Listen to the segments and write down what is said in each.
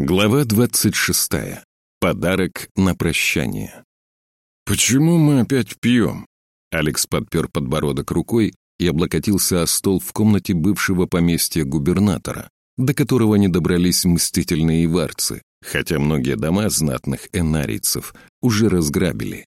Глава двадцать шестая. Подарок на прощание. «Почему мы опять пьем?» Алекс подпер подбородок рукой и облокотился о стол в комнате бывшего поместья губернатора, до которого не добрались мстительные варцы, хотя многие дома знатных энарийцев уже разграбили.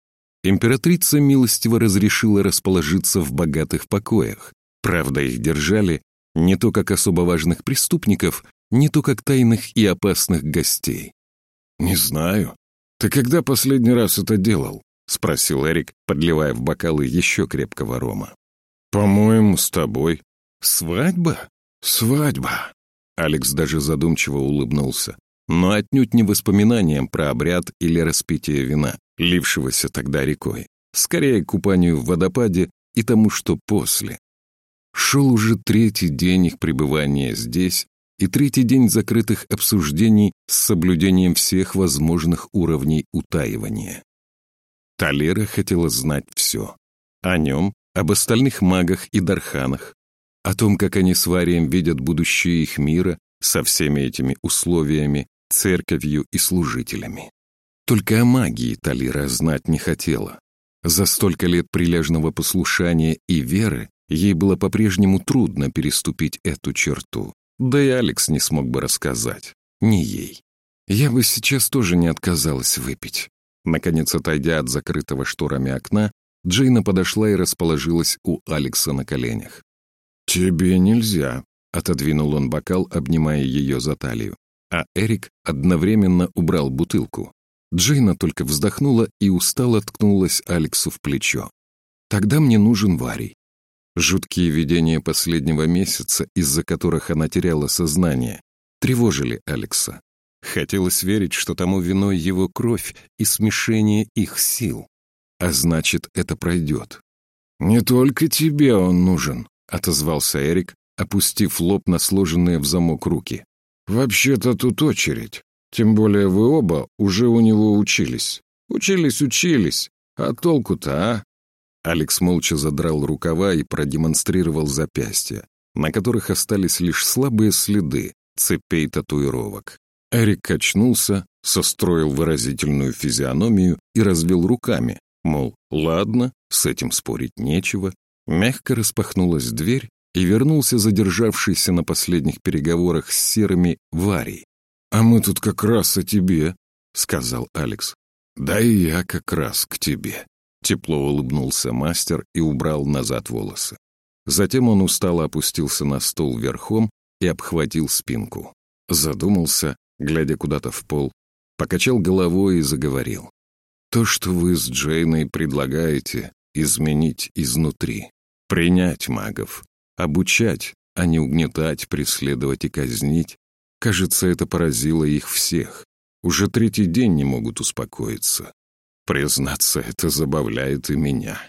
Императрица милостиво разрешила расположиться в богатых покоях, правда их держали не то как особо важных преступников, не то как тайных и опасных гостей. «Не знаю. Ты когда последний раз это делал?» — спросил Эрик, подливая в бокалы еще крепкого рома. «По-моему, с тобой». «Свадьба?» «Свадьба». Алекс даже задумчиво улыбнулся, но отнюдь не воспоминанием про обряд или распитие вина, лившегося тогда рекой. Скорее, купанию в водопаде и тому, что после. Шел уже третий день их пребывания здесь, и третий день закрытых обсуждений с соблюдением всех возможных уровней утаивания. Талера хотела знать все. О нем, об остальных магах и дарханах, о том, как они с Варием видят будущее их мира со всеми этими условиями, церковью и служителями. Только о магии Талира знать не хотела. За столько лет прилежного послушания и веры ей было по-прежнему трудно переступить эту черту. Да и Алекс не смог бы рассказать. Не ей. Я бы сейчас тоже не отказалась выпить. Наконец, отойдя от закрытого шторами окна, Джейна подошла и расположилась у Алекса на коленях. «Тебе нельзя», — отодвинул он бокал, обнимая ее за талию. А Эрик одновременно убрал бутылку. Джейна только вздохнула и устало ткнулась Алексу в плечо. «Тогда мне нужен Варий. Жуткие видения последнего месяца, из-за которых она теряла сознание, тревожили Алекса. Хотелось верить, что тому виной его кровь и смешение их сил. А значит, это пройдет. «Не только тебе он нужен», — отозвался Эрик, опустив лоб на сложенные в замок руки. «Вообще-то тут очередь. Тем более вы оба уже у него учились. Учились, учились. А толку-то, а? Алекс молча задрал рукава и продемонстрировал запястья, на которых остались лишь слабые следы цепей татуировок. Эрик качнулся, состроил выразительную физиономию и развел руками, мол, ладно, с этим спорить нечего. Мягко распахнулась дверь, и вернулся задержавшийся на последних переговорах с серыми Варей. «А мы тут как раз о тебе», — сказал Алекс. «Да и я как раз к тебе». Тепло улыбнулся мастер и убрал назад волосы. Затем он устало опустился на стол верхом и обхватил спинку. Задумался, глядя куда-то в пол, покачал головой и заговорил. «То, что вы с Джейной предлагаете, изменить изнутри, принять магов, обучать, а не угнетать, преследовать и казнить, кажется, это поразило их всех. Уже третий день не могут успокоиться. Признаться, это забавляет и меня.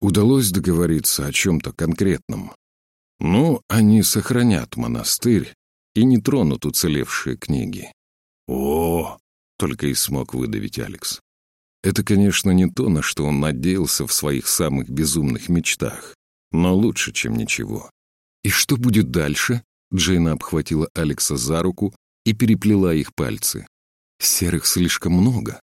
Удалось договориться о чем-то конкретном. Ну, они сохранят монастырь и не тронут уцелевшие книги. О, только и смог выдавить Алекс. Это, конечно, не то, на что он надеялся в своих самых безумных мечтах, но лучше, чем ничего. «И что будет дальше?» Джейна обхватила Алекса за руку и переплела их пальцы. «Серых слишком много.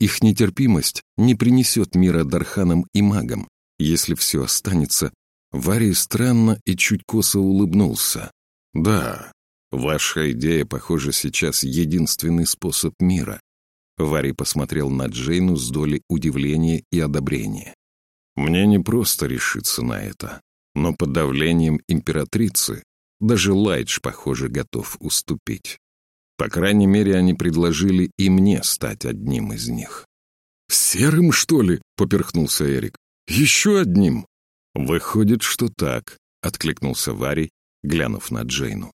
Их нетерпимость не принесет мира Дарханам и магам, если все останется. Варий странно и чуть косо улыбнулся. «Да, ваша идея, похоже, сейчас единственный способ мира». Варий посмотрел на Джейну с долей удивления и одобрения. «Мне не просто решиться на это, но под давлением императрицы даже Лайдж, похоже, готов уступить. По крайней мере, они предложили и мне стать одним из них. «Серым, что ли?» — поперхнулся Эрик. «Еще одним?» «Выходит, что так», — откликнулся Варий, глянув на Джейну.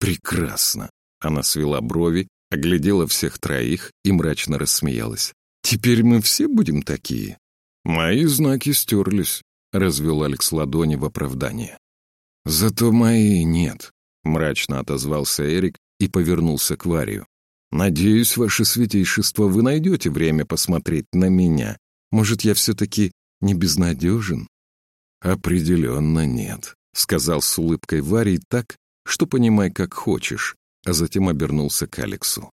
«Прекрасно!» — она свела брови, оглядела всех троих и мрачно рассмеялась. «Теперь мы все будем такие?» «Мои знаки стерлись», — развел Алекс ладони в оправдание. «Зато мои нет», — мрачно отозвался Эрик и повернулся к Варию. «Надеюсь, ваше святейшество, вы найдете время посмотреть на меня. Может, я все-таки не безнадежен?» «Определенно нет», — сказал с улыбкой Варий так, что понимай, как хочешь, а затем обернулся к Алексу.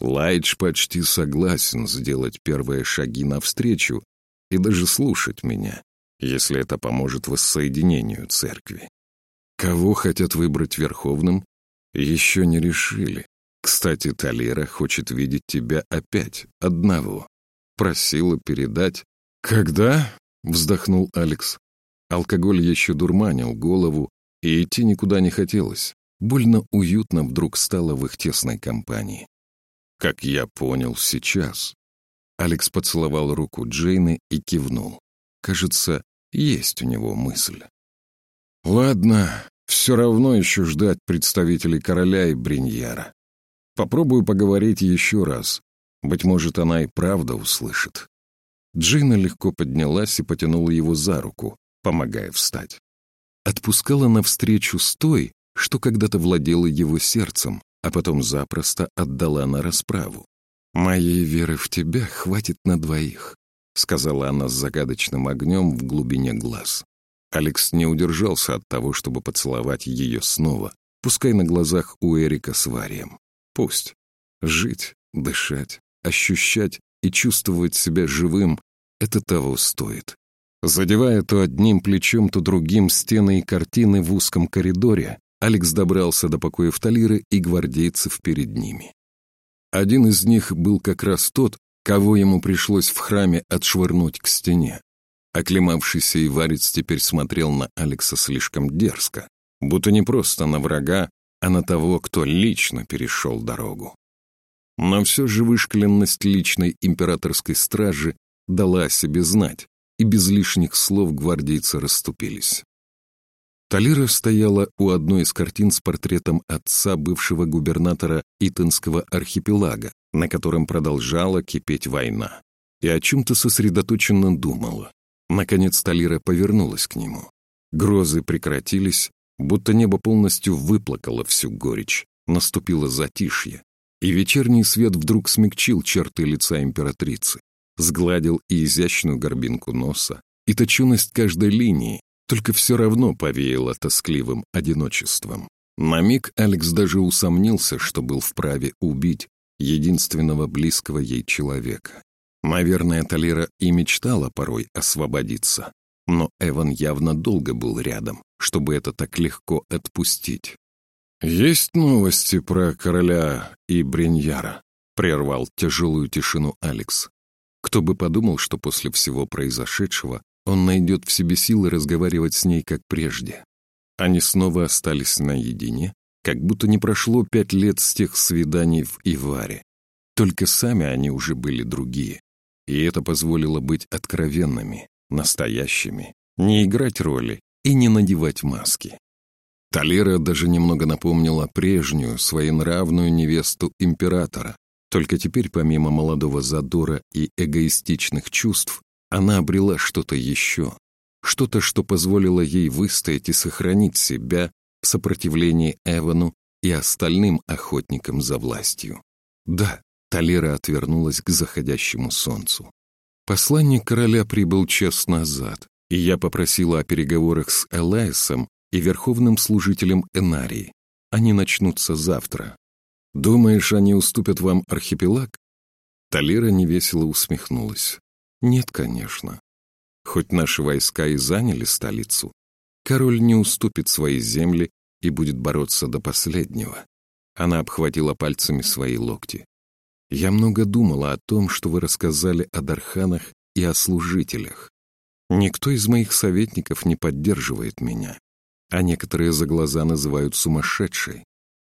Лайдж почти согласен сделать первые шаги навстречу и даже слушать меня, если это поможет воссоединению церкви. Кого хотят выбрать верховным, еще не решили. Кстати, Талира хочет видеть тебя опять, одного. Просила передать. «Когда?» — вздохнул Алекс. Алкоголь еще дурманил голову, и идти никуда не хотелось. Больно уютно вдруг стало в их тесной компании. Как я понял сейчас. Алекс поцеловал руку Джейны и кивнул. Кажется, есть у него мысль. Ладно, все равно еще ждать представителей короля и Бриньяра. Попробую поговорить еще раз. Быть может, она и правда услышит. Джейна легко поднялась и потянула его за руку, помогая встать. Отпускала навстречу с той, что когда-то владела его сердцем, а потом запросто отдала на расправу. «Моей веры в тебя хватит на двоих», — сказала она с загадочным огнем в глубине глаз. Алекс не удержался от того, чтобы поцеловать ее снова, пускай на глазах у Эрика с Варием. Пусть. Жить, дышать, ощущать и чувствовать себя живым — это того стоит. Задевая то одним плечом, то другим стены и картины в узком коридоре, Алекс добрался до покоев Талиры и гвардейцев перед ними. Один из них был как раз тот, кого ему пришлось в храме отшвырнуть к стене. Оклемавшийся Иварец теперь смотрел на Алекса слишком дерзко, будто не просто на врага, а на того, кто лично перешел дорогу. Но все же вышкаленность личной императорской стражи дала о себе знать, и без лишних слов гвардейцы расступились. Талира стояла у одной из картин с портретом отца бывшего губернатора Итонского архипелага, на котором продолжала кипеть война, и о чем-то сосредоточенно думала. Наконец Талира повернулась к нему. Грозы прекратились, будто небо полностью выплакало всю горечь, наступило затишье, и вечерний свет вдруг смягчил черты лица императрицы, сгладил и изящную горбинку носа, и точенность каждой линии, только все равно повеяло тоскливым одиночеством. На миг Алекс даже усомнился, что был вправе убить единственного близкого ей человека. Наверное, Талира и мечтала порой освободиться, но Эван явно долго был рядом, чтобы это так легко отпустить. «Есть новости про короля и Бриньяра?» — прервал тяжелую тишину Алекс. Кто бы подумал, что после всего произошедшего он найдет в себе силы разговаривать с ней как прежде. Они снова остались наедине, как будто не прошло пять лет с тех свиданий в Иваре. Только сами они уже были другие. И это позволило быть откровенными, настоящими, не играть роли и не надевать маски. Талера даже немного напомнила прежнюю, своенравную невесту императора, только теперь, помимо молодого задора и эгоистичных чувств, она обрела что-то еще, что-то, что позволило ей выстоять и сохранить себя в сопротивлении Эвану и остальным охотникам за властью. Да, Талера отвернулась к заходящему солнцу. Посланник короля прибыл час назад, и я попросила о переговорах с Элайсом и верховным служителем Энарии. Они начнутся завтра. Думаешь, они уступят вам архипелаг? Талира невесело усмехнулась. Нет, конечно. Хоть наши войска и заняли столицу, король не уступит свои земли и будет бороться до последнего. Она обхватила пальцами свои локти. Я много думала о том, что вы рассказали о Дарханах и о служителях. Никто из моих советников не поддерживает меня, а некоторые за глаза называют сумасшедшей.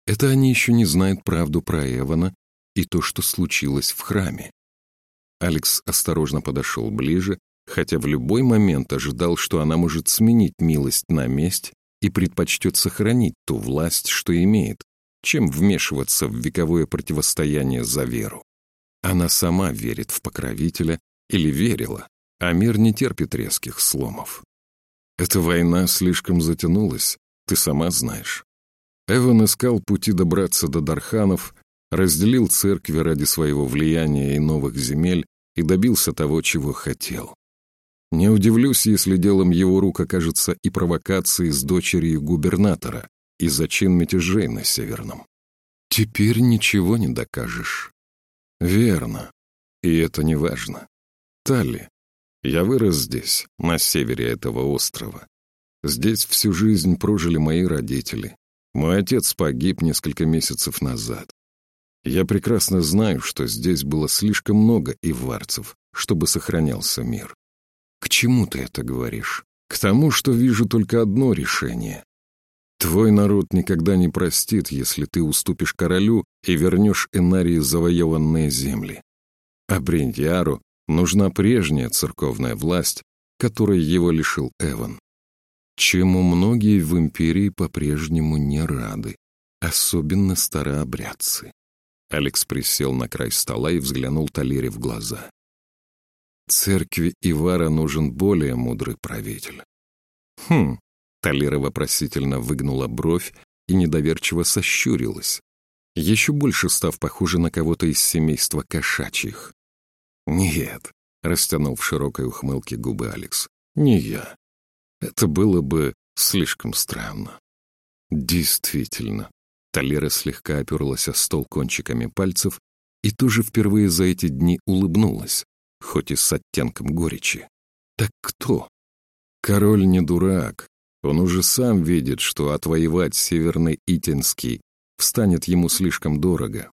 Это они еще не знают правду про Эвана и то, что случилось в храме. Алекс осторожно подошел ближе, хотя в любой момент ожидал, что она может сменить милость на месть и предпочтет сохранить ту власть, что имеет, чем вмешиваться в вековое противостояние за веру. Она сама верит в покровителя или верила, а мир не терпит резких сломов. Эта война слишком затянулась, ты сама знаешь. Эван искал пути добраться до Дарханов, разделил церкви ради своего влияния и новых земель и добился того, чего хотел. Не удивлюсь, если делом его рук окажется и провокации с дочерью губернатора и зачин мятежей на Северном. Теперь ничего не докажешь. Верно. И это не важно. Талли, я вырос здесь, на севере этого острова. Здесь всю жизнь прожили мои родители. Мой отец погиб несколько месяцев назад. Я прекрасно знаю, что здесь было слишком много иварцев, чтобы сохранялся мир. К чему ты это говоришь? К тому, что вижу только одно решение. Твой народ никогда не простит, если ты уступишь королю и вернешь Энарии завоеванные земли. А Бриндиару нужна прежняя церковная власть, которой его лишил Эван. Чему многие в империи по-прежнему не рады, особенно старообрядцы. Алекс присел на край стола и взглянул Талире в глаза. Церкви Ивара нужен более мудрый правитель. Хм, Талира вопросительно выгнула бровь и недоверчиво сощурилась, еще больше став похожа на кого-то из семейства кошачьих. «Нет», — растянул в широкой ухмылке губы Алекс, — «не я. Это было бы слишком странно». «Действительно». Талера слегка оперлась о стол кончиками пальцев и тоже впервые за эти дни улыбнулась, хоть и с оттенком горечи. «Так кто?» «Король не дурак. Он уже сам видит, что отвоевать Северный Итинский встанет ему слишком дорого.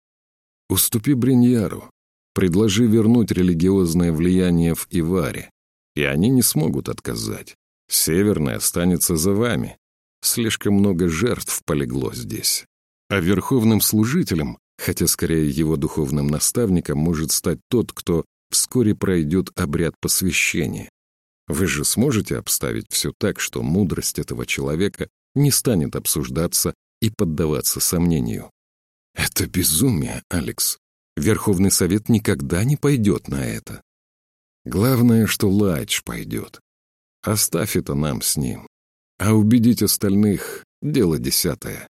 Уступи Бриньяру, предложи вернуть религиозное влияние в Иваре, и они не смогут отказать. Северный останется за вами. Слишком много жертв полегло здесь. А верховным служителем, хотя скорее его духовным наставником, может стать тот, кто вскоре пройдет обряд посвящения. Вы же сможете обставить все так, что мудрость этого человека не станет обсуждаться и поддаваться сомнению. Это безумие, Алекс. Верховный Совет никогда не пойдет на это. Главное, что Лайдж пойдет. Оставь это нам с ним. А убедить остальных — дело десятое.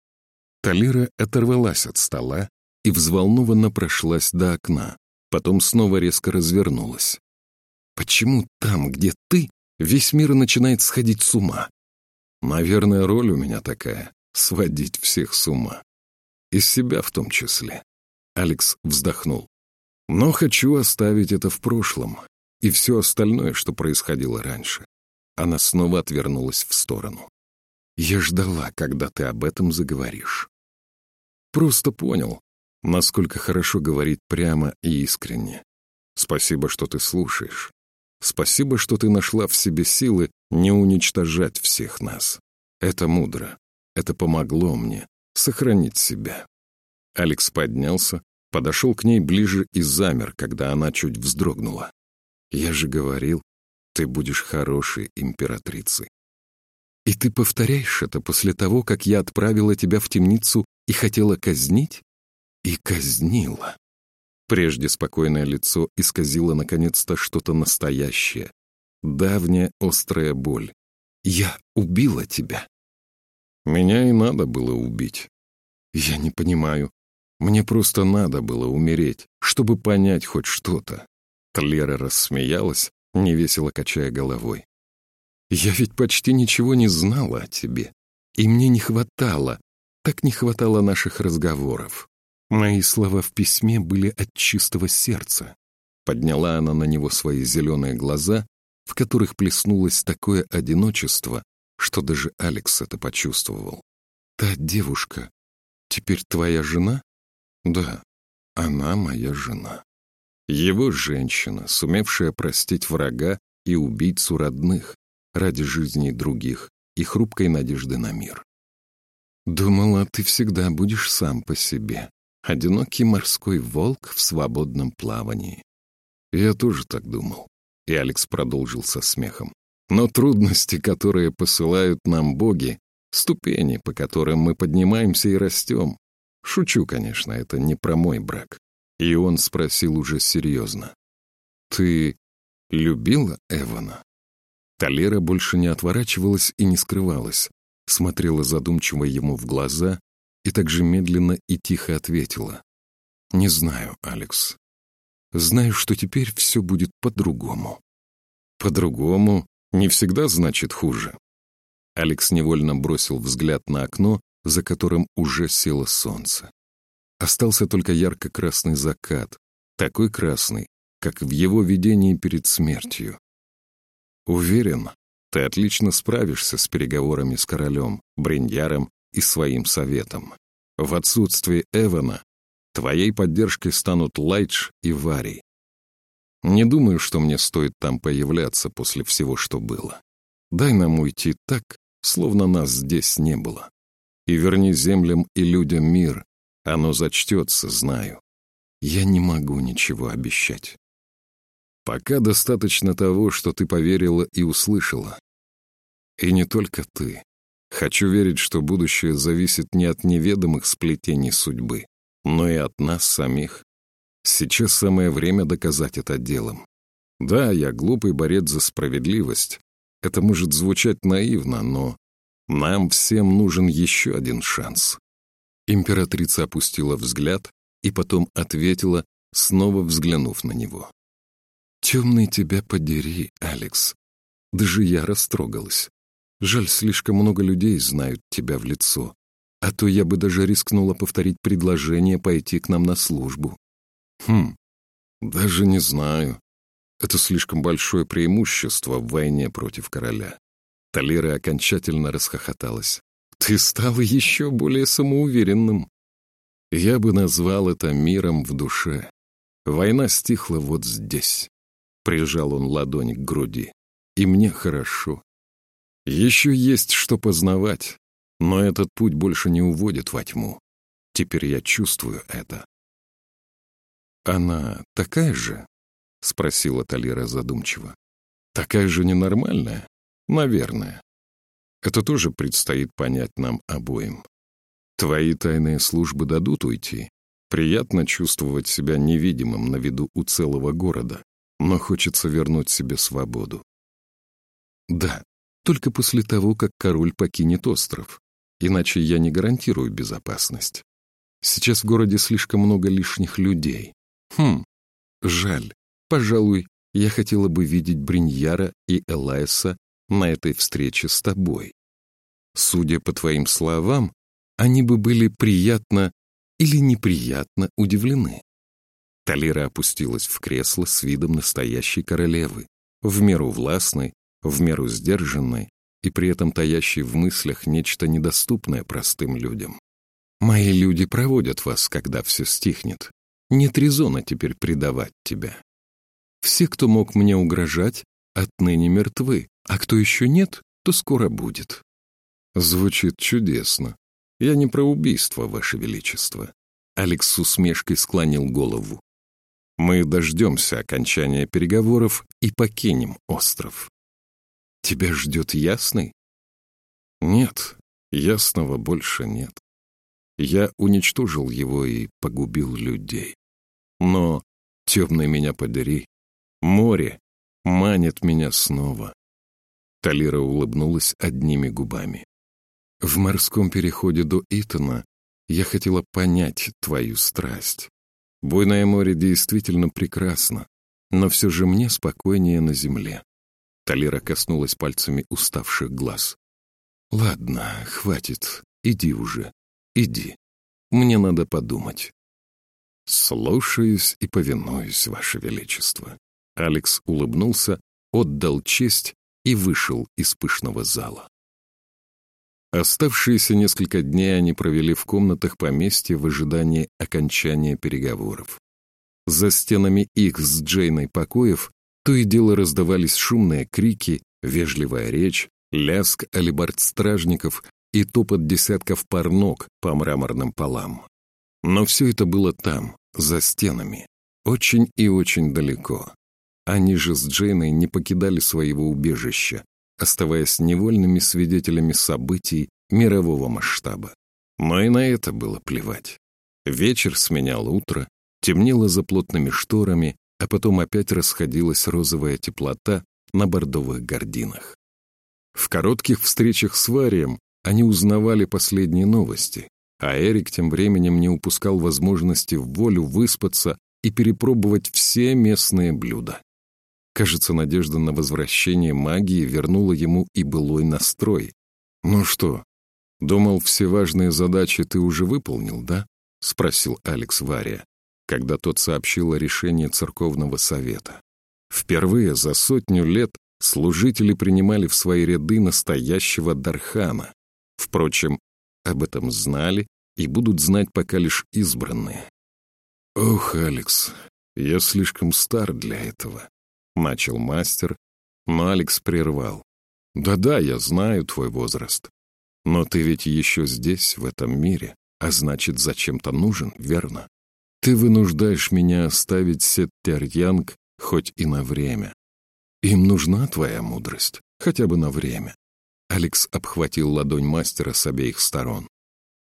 Талира оторвалась от стола и взволнованно прошлась до окна, потом снова резко развернулась. Почему там, где ты, весь мир начинает сходить с ума? Наверное, роль у меня такая — сводить всех с ума. Из себя в том числе. Алекс вздохнул. Но хочу оставить это в прошлом и все остальное, что происходило раньше. Она снова отвернулась в сторону. Я ждала, когда ты об этом заговоришь. Просто понял, насколько хорошо говорить прямо и искренне. Спасибо, что ты слушаешь. Спасибо, что ты нашла в себе силы не уничтожать всех нас. Это мудро. Это помогло мне сохранить себя. Алекс поднялся, подошел к ней ближе и замер, когда она чуть вздрогнула. «Я же говорил, ты будешь хорошей императрицей. И ты повторяешь это после того, как я отправила тебя в темницу и хотела казнить? И казнила. Прежде спокойное лицо исказило наконец-то что-то настоящее. Давняя острая боль. «Я убила тебя». Меня и надо было убить. Я не понимаю. Мне просто надо было умереть, чтобы понять хоть что-то. Тлера рассмеялась, невесело качая головой. «Я ведь почти ничего не знала о тебе, и мне не хватало, так не хватало наших разговоров. Мои слова в письме были от чистого сердца. Подняла она на него свои зеленые глаза, в которых плеснулось такое одиночество, что даже Алекс это почувствовал. «Та девушка теперь твоя жена?» «Да, она моя жена. Его женщина, сумевшая простить врага и убийцу родных ради жизни других и хрупкой надежды на мир. Думала, ты всегда будешь сам по себе, Одинокий морской волк в свободном плавании. Я тоже так думал. И Алекс продолжил со смехом. Но трудности, которые посылают нам боги, ступени, по которым мы поднимаемся и растем. Шучу, конечно, это не про мой брак. И он спросил уже серьезно. «Ты любила Эвана?» Талера больше не отворачивалась и не скрывалась, смотрела задумчиво ему в глаза и также медленно и тихо ответила. «Не знаю, Алекс. Знаю, что теперь все будет по-другому». «По-другому не всегда значит хуже». Алекс невольно бросил взгляд на окно, за которым уже село солнце. Остался только ярко-красный закат, такой красный, как в его видении перед смертью. Уверен, ты отлично справишься с переговорами с королем, Бриньяром и своим советом. В отсутствие Эвана твоей поддержкой станут Лайдж и Варий. Не думаю, что мне стоит там появляться после всего, что было. Дай нам уйти так, словно нас здесь не было. И верни землям и людям мир, оно зачтется, знаю. Я не могу ничего обещать. Пока достаточно того, что ты поверила и услышала. И не только ты. Хочу верить, что будущее зависит не от неведомых сплетений судьбы, но и от нас самих. Сейчас самое время доказать это делом. Да, я глупый борец за справедливость. Это может звучать наивно, но нам всем нужен еще один шанс. Императрица опустила взгляд и потом ответила, снова взглянув на него. «Темный тебя подери, Алекс. Даже я растрогалась. Жаль, слишком много людей знают тебя в лицо. А то я бы даже рискнула повторить предложение пойти к нам на службу. Хм, даже не знаю. Это слишком большое преимущество в войне против короля. Талира окончательно расхохоталась. Ты стал еще более самоуверенным. Я бы назвал это миром в душе. Война стихла вот здесь. Прижал он ладонь к груди. И мне хорошо. Еще есть что познавать, но этот путь больше не уводит во тьму. Теперь я чувствую это. «Она такая же?» — спросила Талира задумчиво. «Такая же ненормальная? Наверное. Это тоже предстоит понять нам обоим. Твои тайные службы дадут уйти. Приятно чувствовать себя невидимым на виду у целого города, но хочется вернуть себе свободу. Да, только после того, как король покинет остров. Иначе я не гарантирую безопасность. Сейчас в городе слишком много лишних людей. Хм, жаль. Пожалуй, я хотела бы видеть Бриньяра и Элайса на этой встрече с тобой. Судя по твоим словам, они бы были приятно или неприятно удивлены. Талира опустилась в кресло с видом настоящей королевы, в меру властной, в меру сдержанной и при этом таящей в мыслях нечто недоступное простым людям. «Мои люди проводят вас, когда все стихнет. Нет резона теперь предавать тебя. Все, кто мог мне угрожать, отныне мертвы, а кто еще нет, то скоро будет». Звучит чудесно. Я не про убийство, Ваше Величество. Алекс с усмешкой склонил голову. Мы дождемся окончания переговоров и покинем остров. Тебя ждет ясный? Нет, ясного больше нет. Я уничтожил его и погубил людей. Но, темный меня подери, море манит меня снова. Талира улыбнулась одними губами. В морском переходе до Итона я хотела понять твою страсть. Буйное море действительно прекрасно, но все же мне спокойнее на земле. Талира коснулась пальцами уставших глаз. «Ладно, хватит. Иди уже. Иди. Мне надо подумать». «Слушаюсь и повинуюсь, Ваше Величество». Алекс улыбнулся, отдал честь и вышел из пышного зала. Оставшиеся несколько дней они провели в комнатах поместья в ожидании окончания переговоров. За стенами их с Джейной покоев то и дело раздавались шумные крики, вежливая речь, ляск алибард-стражников и топот десятков пар ног по мраморным полам. Но все это было там, за стенами, очень и очень далеко. Они же с Джейной не покидали своего убежища, оставаясь невольными свидетелями событий мирового масштаба. Но и на это было плевать. Вечер сменял утро, темнело за плотными шторами, а потом опять расходилась розовая теплота на бордовых гординах. В коротких встречах с Варием они узнавали последние новости, а Эрик тем временем не упускал возможности в волю выспаться и перепробовать все местные блюда. Кажется, надежда на возвращение магии вернула ему и былой настрой. «Ну что, думал, все важные задачи ты уже выполнил, да?» — спросил Алекс Вария. Когда тот сообщил о решении церковного совета. Впервые за сотню лет служители принимали в свои ряды настоящего Дархана. Впрочем, об этом знали и будут знать пока лишь избранные. «Ох, Алекс, я слишком стар для этого», — начал мастер, но Алекс прервал. «Да-да, я знаю твой возраст. Но ты ведь еще здесь, в этом мире, а значит, зачем-то нужен, верно? Ты вынуждаешь меня оставить Сеттерьянг хоть и на время. Им нужна твоя мудрость, хотя бы на время». Алекс обхватил ладонь мастера с обеих сторон.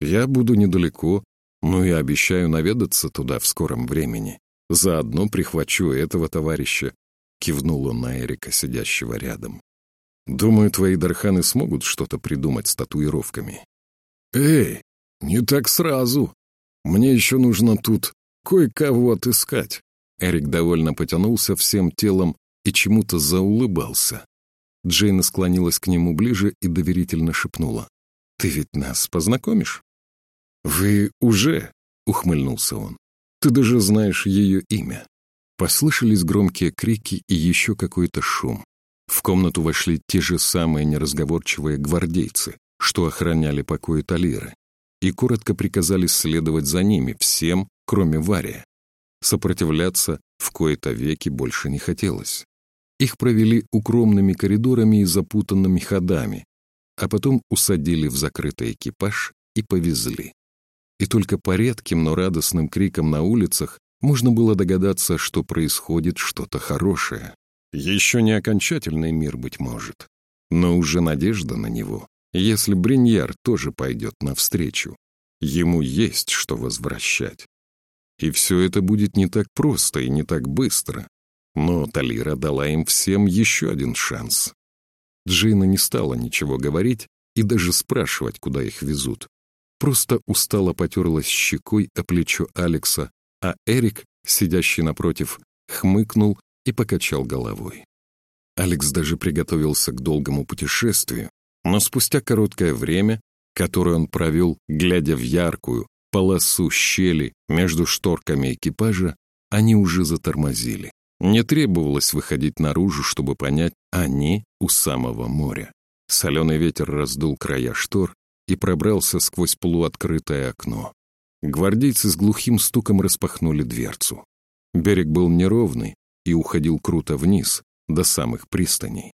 «Я буду недалеко, но я обещаю наведаться туда в скором времени. Заодно прихвачу этого товарища», — кивнул он на Эрика, сидящего рядом. «Думаю, твои дарханы смогут что-то придумать с татуировками». «Эй, не так сразу. Мне еще нужно тут кое-кого отыскать». Эрик довольно потянулся всем телом и чему-то заулыбался. Джейна склонилась к нему ближе и доверительно шепнула. «Ты ведь нас познакомишь?» «Вы уже?» — ухмыльнулся он. «Ты даже знаешь ее имя». Послышались громкие крики и еще какой-то шум. В комнату вошли те же самые неразговорчивые гвардейцы, что охраняли покои Талиры, и коротко приказали следовать за ними всем, кроме Вария. Сопротивляться в кои-то веки больше не хотелось. Их провели укромными коридорами и запутанными ходами, а потом усадили в закрытый экипаж и повезли. И только по редким, но радостным крикам на улицах можно было догадаться, что происходит что-то хорошее. Еще не окончательный мир, быть может, но уже надежда на него, если Бриньяр тоже пойдет навстречу. Ему есть что возвращать. И все это будет не так просто и не так быстро. Но Талира дала им всем еще один шанс. Джина не стала ничего говорить и даже спрашивать, куда их везут. Просто устало потерлась щекой о плечо Алекса, а Эрик, сидящий напротив, хмыкнул и покачал головой. Алекс даже приготовился к долгому путешествию, но спустя короткое время, которое он провел, глядя в яркую полосу щели между шторками экипажа, они уже затормозили. Не требовалось выходить наружу, чтобы понять, они у самого моря. Соленый ветер раздул края штор и пробрался сквозь полуоткрытое окно. Гвардейцы с глухим стуком распахнули дверцу. Берег был неровный и уходил круто вниз, до самых пристаней.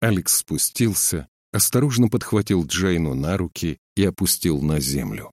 Алекс спустился, осторожно подхватил Джейну на руки и опустил на землю.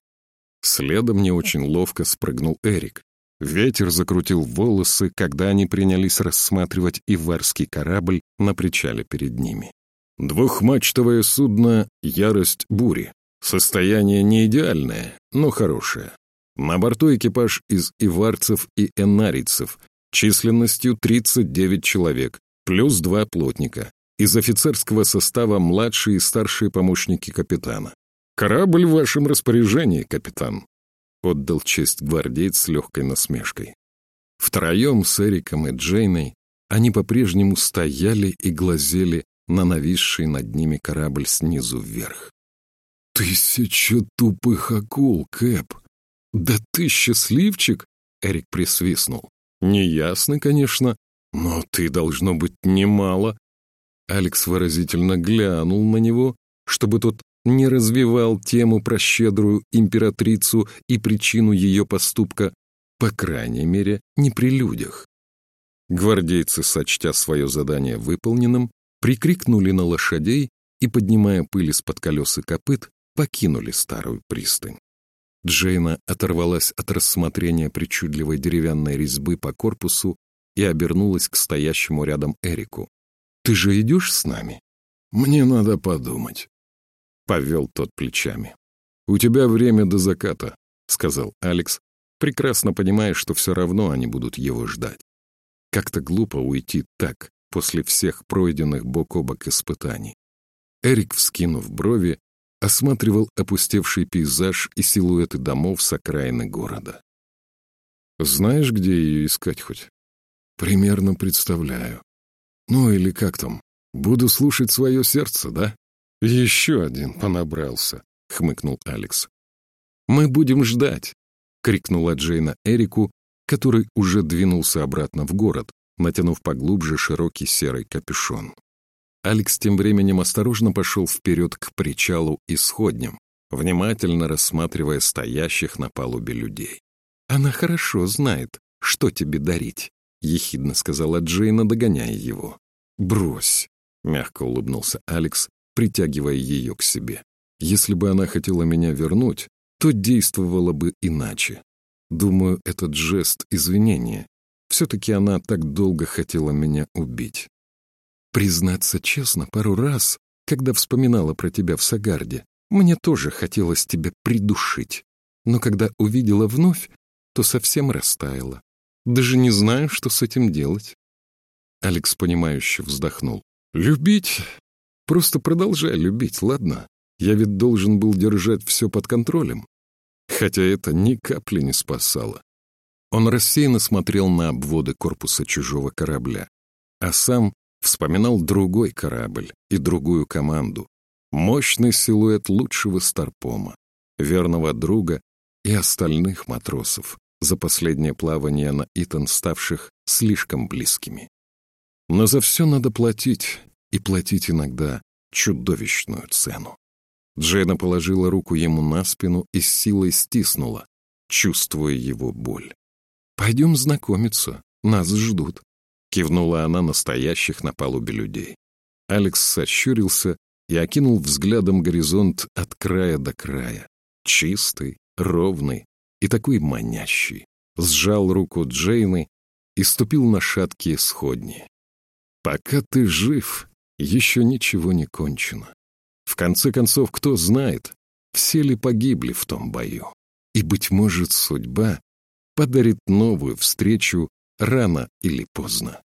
Следом не очень ловко спрыгнул Эрик, Ветер закрутил волосы, когда они принялись рассматривать иварский корабль на причале перед ними. Двухмачтовое судно «Ярость бури». Состояние не идеальное, но хорошее. На борту экипаж из иварцев и энарийцев численностью 39 человек, плюс два плотника. Из офицерского состава младшие и старшие помощники капитана. «Корабль в вашем распоряжении, капитан», — отдал честь гвардейц с легкой насмешкой. Втроем с Эриком и Джейной они по-прежнему стояли и глазели на нависший над ними корабль снизу вверх. «Тысяча тупых акул, Кэп! Да ты счастливчик!» — Эрик присвистнул. «Неясно, конечно, но ты, должно быть, немало». Алекс выразительно глянул на него, чтобы тот не развивал тему про щедрую императрицу и причину ее поступка, по крайней мере, не при людях. Гвардейцы, сочтя свое задание выполненным, прикрикнули на лошадей и, поднимая пыль из-под колес и копыт, покинули старую пристань. Джейна оторвалась от рассмотрения причудливой деревянной резьбы по корпусу и обернулась к стоящему рядом Эрику. «Ты же идешь с нами?» «Мне надо подумать», — повел тот плечами. «У тебя время до заката», — сказал Алекс, прекрасно понимая, что все равно они будут его ждать. Как-то глупо уйти так, после всех пройденных бок о бок испытаний. Эрик, вскинув брови, осматривал опустевший пейзаж и силуэты домов с окраины города. «Знаешь, где ее искать хоть?» «Примерно представляю. Ну или как там? Буду слушать свое сердце, да?» «Еще один понабрался», — хмыкнул Алекс. «Мы будем ждать», — крикнула Джейна Эрику который уже двинулся обратно в город, натянув поглубже широкий серый капюшон. Алекс тем временем осторожно пошел вперед к причалу и сходням, внимательно рассматривая стоящих на палубе людей. «Она хорошо знает, что тебе дарить», — ехидно сказала Джейна, догоняя его. «Брось», — мягко улыбнулся Алекс, притягивая ее к себе. «Если бы она хотела меня вернуть, то действовала бы иначе. Думаю, этот жест извинения. Все-таки она так долго хотела меня убить. Признаться честно, пару раз, когда вспоминала про тебя в Сагарде, мне тоже хотелось тебя придушить. Но когда увидела вновь, то совсем растаяла. Даже не знаю, что с этим делать. Алекс, понимающе вздохнул. «Любить? Просто продолжай любить, ладно? Я ведь должен был держать все под контролем хотя это ни капли не спасало. Он рассеянно смотрел на обводы корпуса чужого корабля, а сам вспоминал другой корабль и другую команду, мощный силуэт лучшего Старпома, верного друга и остальных матросов, за последнее плавание на Итан ставших слишком близкими. Но за все надо платить, и платить иногда чудовищную цену. Джейна положила руку ему на спину и с силой стиснула, чувствуя его боль. «Пойдем знакомиться, нас ждут», — кивнула она настоящих на палубе людей. Алекс сощурился и окинул взглядом горизонт от края до края. Чистый, ровный и такой манящий. Сжал руку Джейны и ступил на шаткие сходни. «Пока ты жив, еще ничего не кончено. В конце концов, кто знает, все ли погибли в том бою. И, быть может, судьба подарит новую встречу рано или поздно.